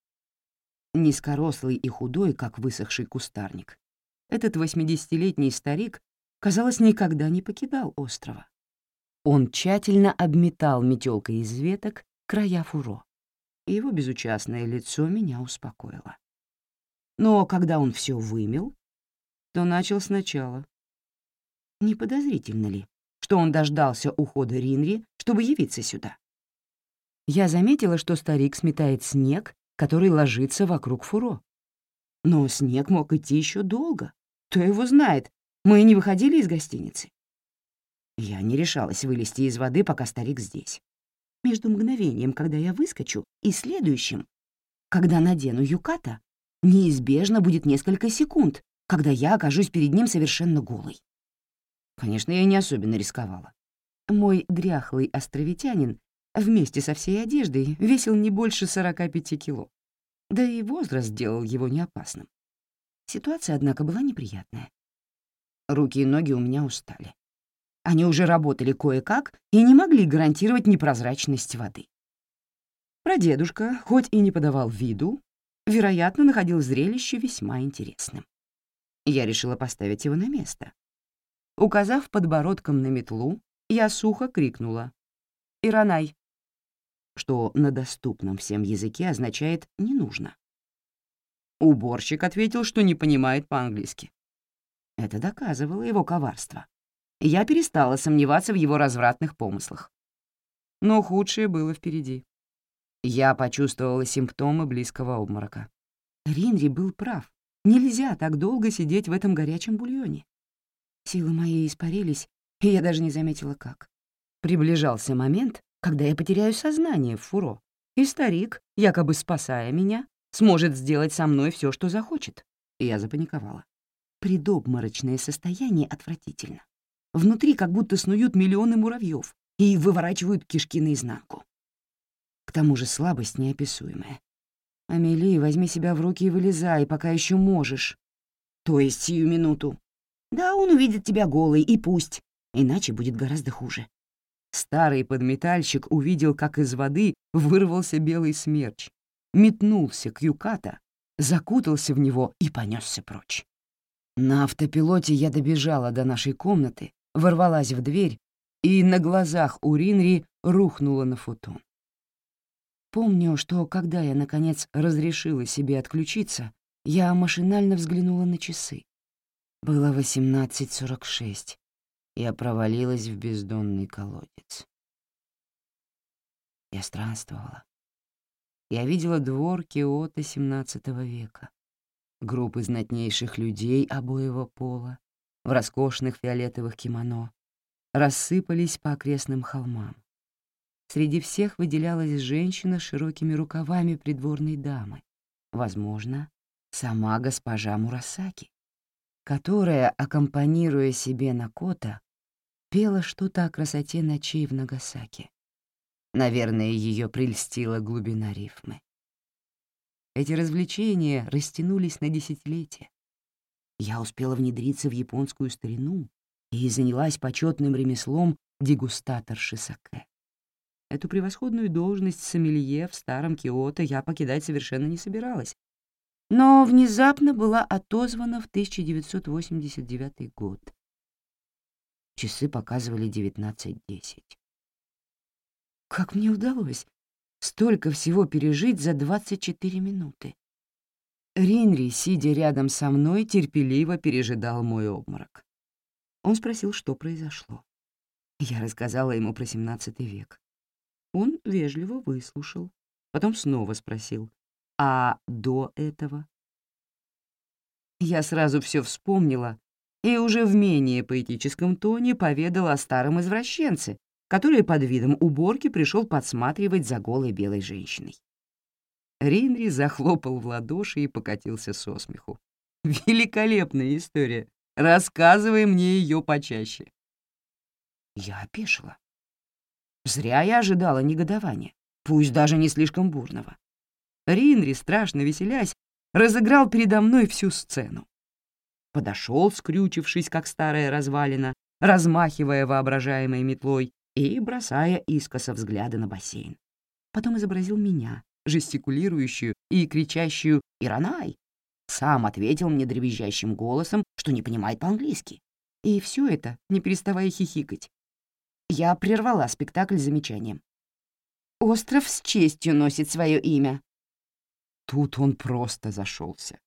Низкорослый и худой, как высохший кустарник, этот восьмидесятилетний старик казалось, никогда не покидал острова. Он тщательно обметал метелкой из веток края фуро, его безучастное лицо меня успокоило. Но когда он все вымел, то начал сначала. Не подозрительно ли, что он дождался ухода Ринри, чтобы явиться сюда? Я заметила, что старик сметает снег, который ложится вокруг фуро. Но снег мог идти еще долго. Кто его знает, мы не выходили из гостиницы. Я не решалась вылезти из воды, пока старик здесь. Между мгновением, когда я выскочу, и следующим, когда надену юката, неизбежно будет несколько секунд, когда я окажусь перед ним совершенно голой. Конечно, я не особенно рисковала. Мой дряхлый островитянин вместе со всей одеждой весил не больше 45 кило. Да и возраст делал его неопасным. Ситуация, однако, была неприятная. Руки и ноги у меня устали. Они уже работали кое-как и не могли гарантировать непрозрачность воды. Прадедушка, хоть и не подавал виду, вероятно, находил зрелище весьма интересным. Я решила поставить его на место. Указав подбородком на метлу, я сухо крикнула «Иранай», что на доступном всем языке означает «не нужно». Уборщик ответил, что не понимает по-английски. Это доказывало его коварство. Я перестала сомневаться в его развратных помыслах. Но худшее было впереди. Я почувствовала симптомы близкого обморока. Ринри был прав. Нельзя так долго сидеть в этом горячем бульоне. Силы мои испарились, и я даже не заметила, как. Приближался момент, когда я потеряю сознание в фуро, и старик, якобы спасая меня, сможет сделать со мной все, что захочет. Я запаниковала. Предобморочное состояние отвратительно. Внутри как будто снуют миллионы муравьев и выворачивают кишки наизнанку. К тому же слабость неописуемая. «Амели, возьми себя в руки и вылезай, пока еще можешь». «То есть сию минуту?» «Да, он увидит тебя голой, и пусть. Иначе будет гораздо хуже». Старый подметальщик увидел, как из воды вырвался белый смерч, метнулся к Юката, закутался в него и понесся прочь. На автопилоте я добежала до нашей комнаты, ворвалась в дверь и на глазах у Ринри рухнула на футон. Помню, что когда я, наконец, разрешила себе отключиться, я машинально взглянула на часы. Было 18.46. Я провалилась в бездонный колодец. Я странствовала. Я видела двор Киота XVII века, группы знатнейших людей обоего пола в роскошных фиолетовых кимоно рассыпались по окрестным холмам. Среди всех выделялась женщина с широкими рукавами придворной дамы, возможно, сама госпожа Мурасаки, которая, аккомпанируя себе на кота, пела что-то о красоте ночей в Нагасаки. Наверное, ее прельстила глубина рифмы. Эти развлечения растянулись на десятилетия. Я успела внедриться в японскую старину и занялась почетным ремеслом дегустаторши саке. Эту превосходную должность сомелье в старом Киото я покидать совершенно не собиралась, но внезапно была отозвана в 1989 год. Часы показывали 19.10. Как мне удалось столько всего пережить за 24 минуты? Ринри, сидя рядом со мной, терпеливо пережидал мой обморок. Он спросил, что произошло. Я рассказала ему про 17 век. Он вежливо выслушал, потом снова спросил, а до этого? Я сразу все вспомнила и уже в менее поэтическом тоне поведала о старом извращенце, который под видом уборки пришел подсматривать за голой белой женщиной. Ринри захлопал в ладоши и покатился со смеху. <laughs> «Великолепная история. Рассказывай мне ее почаще». Я опешила. Зря я ожидала негодования, пусть даже не слишком бурного. Ринри, страшно веселясь, разыграл передо мной всю сцену подошел, скрючившись, как старая развалина, размахивая воображаемой метлой и бросая искоса взгляды на бассейн. Потом изобразил меня, жестикулирующую и кричащую «Иранай!». Сам ответил мне дребезжащим голосом, что не понимает по-английски. И все это, не переставая хихикать. Я прервала спектакль замечанием. «Остров с честью носит свое имя». Тут он просто зашелся.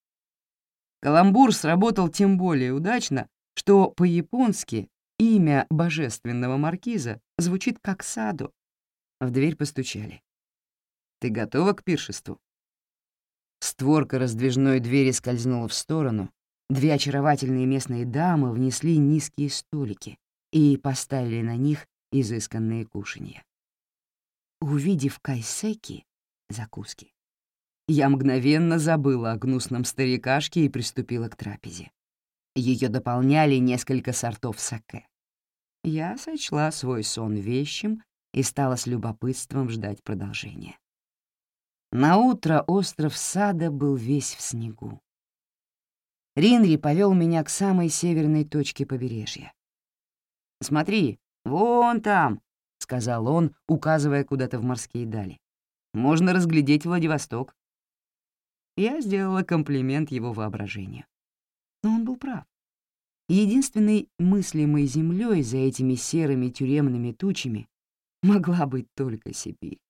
Каламбур сработал тем более удачно, что по-японски имя божественного маркиза звучит как Саду. В дверь постучали. «Ты готова к пиршеству?» Створка раздвижной двери скользнула в сторону, две очаровательные местные дамы внесли низкие столики и поставили на них изысканные кушанья. Увидев кайсеки, закуски, я мгновенно забыла о гнусном старикашке и приступила к трапезе. Ее дополняли несколько сортов саке. Я сочла свой сон вещим и стала с любопытством ждать продолжения. На утро остров Сада был весь в снегу. Ринри повел меня к самой северной точке побережья. «Смотри, вон там», — сказал он, указывая куда-то в морские дали. «Можно разглядеть Владивосток». Я сделала комплимент его воображению. Но он был прав. Единственной мыслимой землей за этими серыми тюремными тучами могла быть только Сибирь.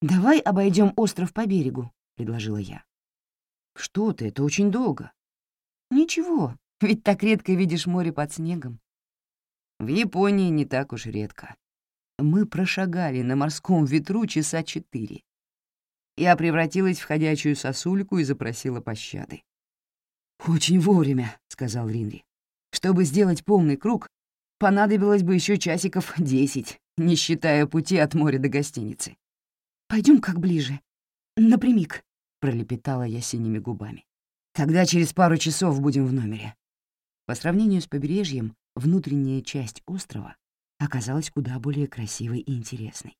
«Давай обойдем остров по берегу», — предложила я. «Что ты, это очень долго». «Ничего, ведь так редко видишь море под снегом». В Японии не так уж редко. Мы прошагали на морском ветру часа четыре. Я превратилась в ходячую сосульку и запросила пощады. «Очень вовремя», — сказал Ринри. «Чтобы сделать полный круг, понадобилось бы еще часиков десять, не считая пути от моря до гостиницы. Пойдем как ближе. Напрямик», — пролепетала я синими губами. «Тогда через пару часов будем в номере». По сравнению с побережьем, внутренняя часть острова оказалась куда более красивой и интересной.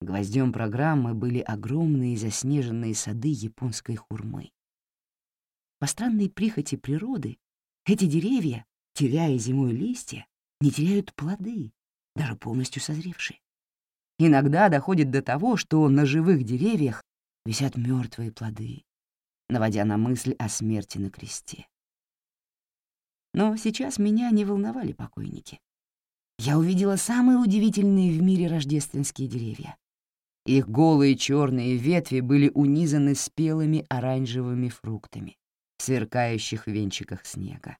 Гвоздем программы были огромные заснеженные сады японской хурмы. По странной прихоти природы эти деревья, теряя зимой листья, не теряют плоды, даже полностью созревшие. Иногда доходит до того, что на живых деревьях висят мертвые плоды, наводя на мысль о смерти на кресте. Но сейчас меня не волновали покойники. Я увидела самые удивительные в мире рождественские деревья. Их голые черные ветви были унизаны спелыми оранжевыми фруктами сверкающих венчиках снега.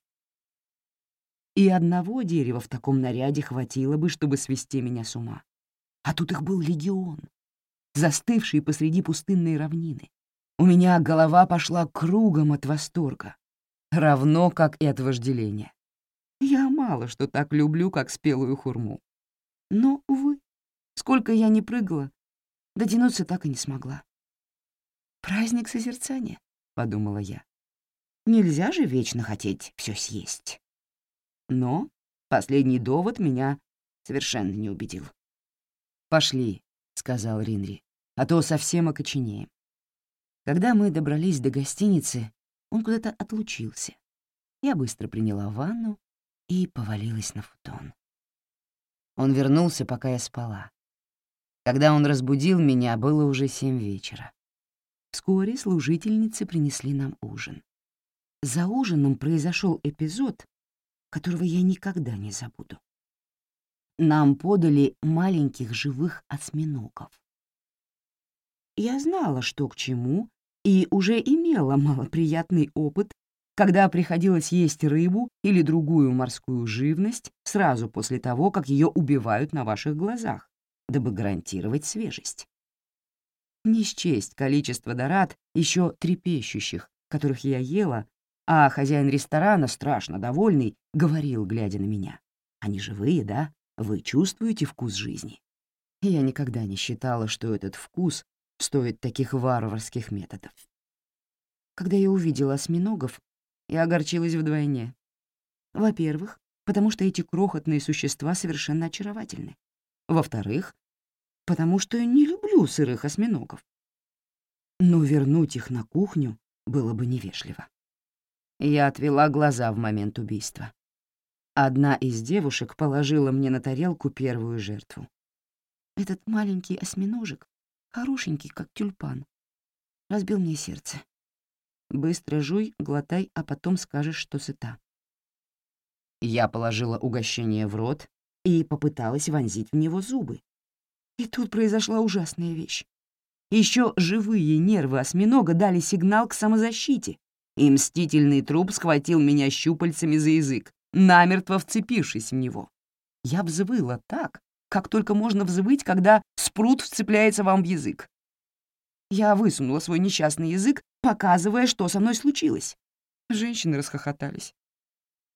И одного дерева в таком наряде хватило бы, чтобы свести меня с ума. А тут их был легион, застывший посреди пустынной равнины. У меня голова пошла кругом от восторга, равно как и от вожделения. Я мало что так люблю, как спелую хурму. Но, увы, сколько я не прыгала, дотянуться так и не смогла. «Праздник созерцания», — подумала я. Нельзя же вечно хотеть все съесть. Но последний довод меня совершенно не убедил. «Пошли», — сказал Ринри, — «а то совсем окоченеем». Когда мы добрались до гостиницы, он куда-то отлучился. Я быстро приняла ванну и повалилась на футон. Он вернулся, пока я спала. Когда он разбудил меня, было уже семь вечера. Вскоре служительницы принесли нам ужин. За ужином произошел эпизод, которого я никогда не забуду. Нам подали маленьких живых осьминогов. Я знала, что к чему, и уже имела малоприятный опыт, когда приходилось есть рыбу или другую морскую живность сразу после того, как ее убивают на ваших глазах, дабы гарантировать свежесть. Не счесть количество дорад, еще трепещущих, которых я ела, а хозяин ресторана, страшно довольный, говорил, глядя на меня. «Они живые, да? Вы чувствуете вкус жизни?» Я никогда не считала, что этот вкус стоит таких варварских методов. Когда я увидела осьминогов, я огорчилась вдвойне. Во-первых, потому что эти крохотные существа совершенно очаровательны. Во-вторых, потому что не люблю сырых осьминогов. Но вернуть их на кухню было бы невежливо. Я отвела глаза в момент убийства. Одна из девушек положила мне на тарелку первую жертву. Этот маленький осьминожек, хорошенький, как тюльпан, разбил мне сердце. Быстро жуй, глотай, а потом скажешь, что сыта. Я положила угощение в рот и попыталась вонзить в него зубы. И тут произошла ужасная вещь. Еще живые нервы осьминога дали сигнал к самозащите и мстительный труп схватил меня щупальцами за язык, намертво вцепившись в него. Я взвыла так, как только можно взвыть, когда спрут вцепляется вам в язык. Я высунула свой несчастный язык, показывая, что со мной случилось. Женщины расхохотались.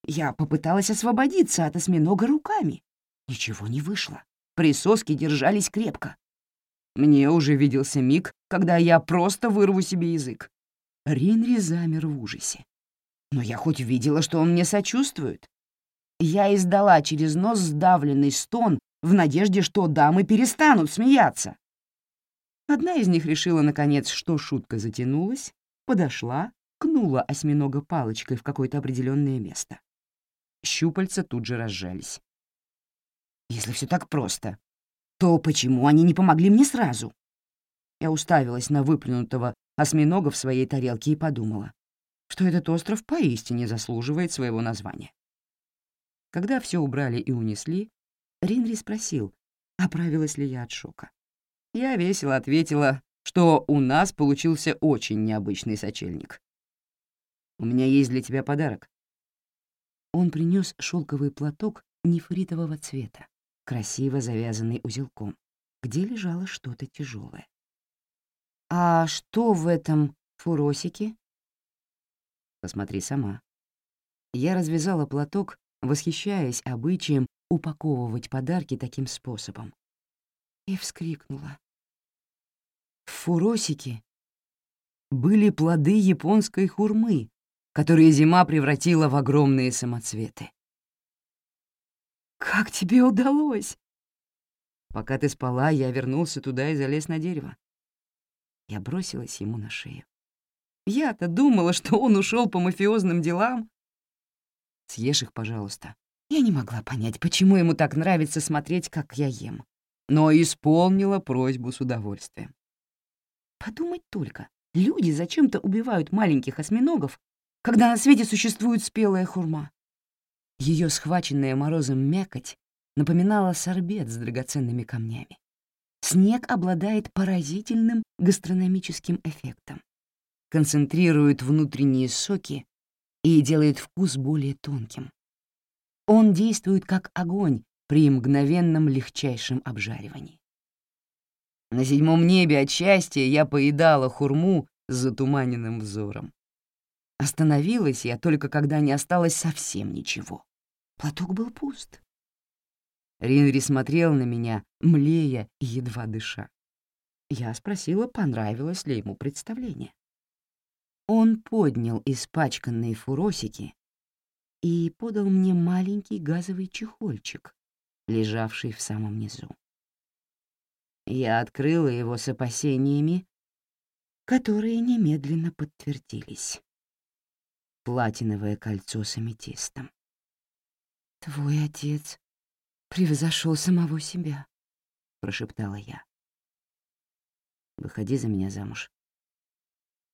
Я попыталась освободиться от осьминога руками. Ничего не вышло. Присоски держались крепко. Мне уже виделся миг, когда я просто вырву себе язык. Ринри замер в ужасе. Но я хоть видела, что он мне сочувствует. Я издала через нос сдавленный стон в надежде, что дамы перестанут смеяться. Одна из них решила, наконец, что шутка затянулась, подошла, кнула осьминога палочкой в какое-то определенное место. Щупальца тут же разжались. Если все так просто, то почему они не помогли мне сразу? Я уставилась на выплюнутого осьминога в своей тарелке и подумала, что этот остров поистине заслуживает своего названия. Когда все убрали и унесли, Ринри спросил, оправилась ли я от шока. Я весело ответила, что у нас получился очень необычный сочельник. «У меня есть для тебя подарок». Он принес шелковый платок нефритового цвета, красиво завязанный узелком, где лежало что-то тяжелое. «А что в этом фуросике?» «Посмотри сама». Я развязала платок, восхищаясь обычаем упаковывать подарки таким способом. И вскрикнула. В фуросике были плоды японской хурмы, которые зима превратила в огромные самоцветы. «Как тебе удалось?» Пока ты спала, я вернулся туда и залез на дерево. Я бросилась ему на шею. Я-то думала, что он ушел по мафиозным делам. Съешь их, пожалуйста. Я не могла понять, почему ему так нравится смотреть, как я ем, но исполнила просьбу с удовольствием. Подумать только, люди зачем-то убивают маленьких осьминогов, когда на свете существует спелая хурма. Ее схваченная морозом мякоть напоминала сорбет с драгоценными камнями. Снег обладает поразительным гастрономическим эффектом. Концентрирует внутренние соки и делает вкус более тонким. Он действует как огонь при мгновенном легчайшем обжаривании. На седьмом небе от счастья я поедала хурму с затуманенным взором. Остановилась я только когда не осталось совсем ничего. Платок был пуст. Ринри смотрел на меня, млея и едва дыша. Я спросила, понравилось ли ему представление. Он поднял испачканные фуросики и подал мне маленький газовый чехольчик, лежавший в самом низу. Я открыла его с опасениями, которые немедленно подтвердились. Платиновое кольцо с аметистом. «Твой отец превзошел самого себя», — прошептала я. «Выходи за меня замуж».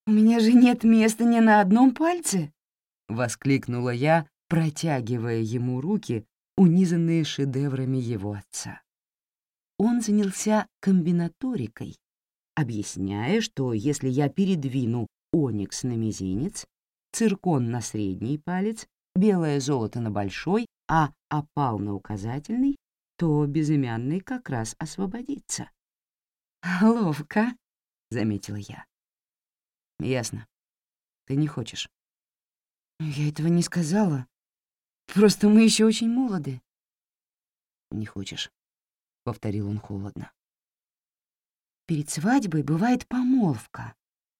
«У меня же нет места ни на одном пальце!» — воскликнула я, протягивая ему руки, унизанные шедеврами его отца. Он занялся комбинаторикой, объясняя, что если я передвину оникс на мизинец, циркон на средний палец, белое золото на большой, а опал на указательный, то безымянный как раз освободится. «Ловко», — заметила я. «Ясно. Ты не хочешь». «Я этого не сказала. Просто мы еще очень молоды». «Не хочешь», — повторил он холодно. «Перед свадьбой бывает помолвка,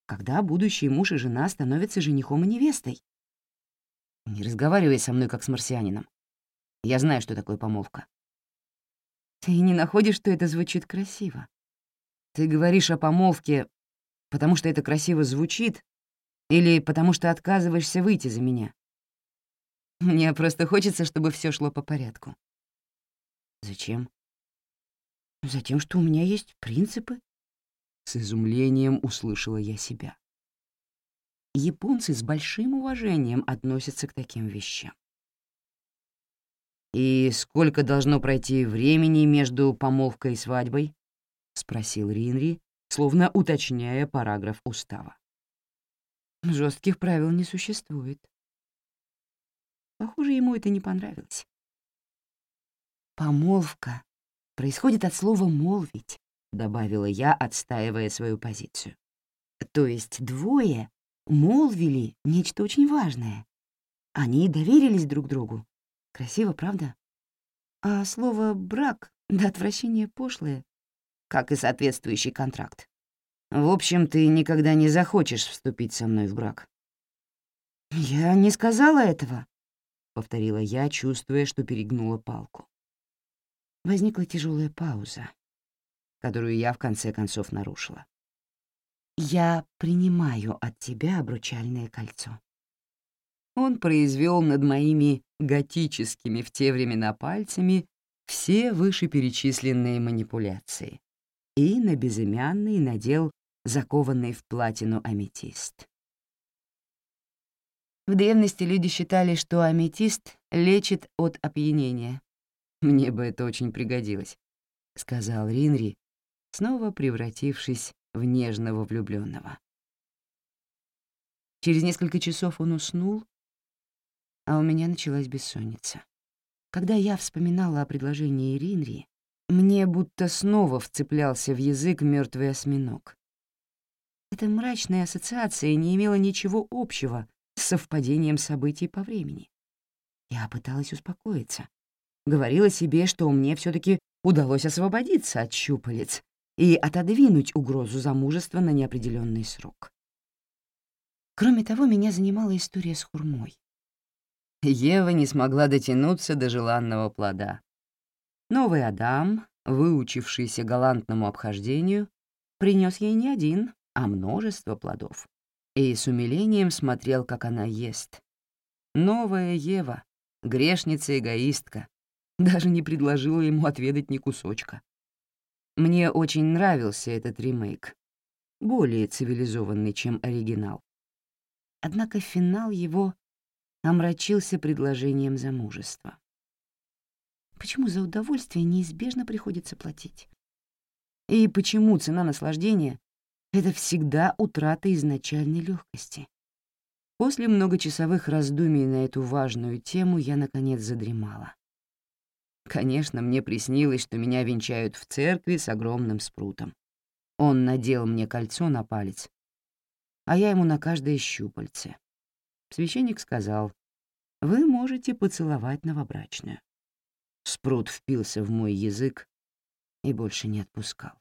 когда будущий муж и жена становятся женихом и невестой. Не разговаривай со мной, как с марсианином. Я знаю, что такое помолвка. Ты не находишь, что это звучит красиво? Ты говоришь о помолвке, потому что это красиво звучит, или потому что отказываешься выйти за меня? Мне просто хочется, чтобы все шло по порядку. Зачем? Затем, что у меня есть принципы. С изумлением услышала я себя. Японцы с большим уважением относятся к таким вещам. «И сколько должно пройти времени между помолвкой и свадьбой?» — спросил Ринри, словно уточняя параграф устава. Жестких правил не существует. Похоже, ему это не понравилось. «Помолвка происходит от слова «молвить», — добавила я, отстаивая свою позицию. То есть двое молвили нечто очень важное. Они доверились друг другу. Красиво, правда? А слово «брак» до отвращения пошлое. как и соответствующий контракт. В общем, ты никогда не захочешь вступить со мной в брак». «Я не сказала этого», — повторила я, чувствуя, что перегнула палку. Возникла тяжелая пауза, которую я в конце концов нарушила. «Я принимаю от тебя обручальное кольцо». Он произвел над моими готическими в те времена пальцами все вышеперечисленные манипуляции и на безымянный надел закованный в платину аметист. В древности люди считали, что аметист лечит от опьянения. Мне бы это очень пригодилось, — сказал Ринри, снова превратившись в нежного влюбленного. Через несколько часов он уснул, а у меня началась бессонница. Когда я вспоминала о предложении Ринри, мне будто снова вцеплялся в язык мертвый осьминог. Эта мрачная ассоциация не имела ничего общего с совпадением событий по времени. Я пыталась успокоиться. Говорила себе, что мне все таки удалось освободиться от щупалец и отодвинуть угрозу замужества на неопределенный срок. Кроме того, меня занимала история с хурмой. Ева не смогла дотянуться до желанного плода. Новый Адам, выучившийся галантному обхождению, принес ей не один, а множество плодов. И с умилением смотрел, как она ест. Новая Ева, грешница-эгоистка, даже не предложила ему отведать ни кусочка. Мне очень нравился этот ремейк, более цивилизованный, чем оригинал. Однако финал его омрачился предложением замужества. Почему за удовольствие неизбежно приходится платить? И почему цена наслаждения — это всегда утрата изначальной легкости? После многочасовых раздумий на эту важную тему я, наконец, задремала. Конечно, мне приснилось, что меня венчают в церкви с огромным спрутом. Он надел мне кольцо на палец, а я ему на каждое щупальце. Священник сказал, «Вы можете поцеловать новобрачную». Спрут впился в мой язык и больше не отпускал.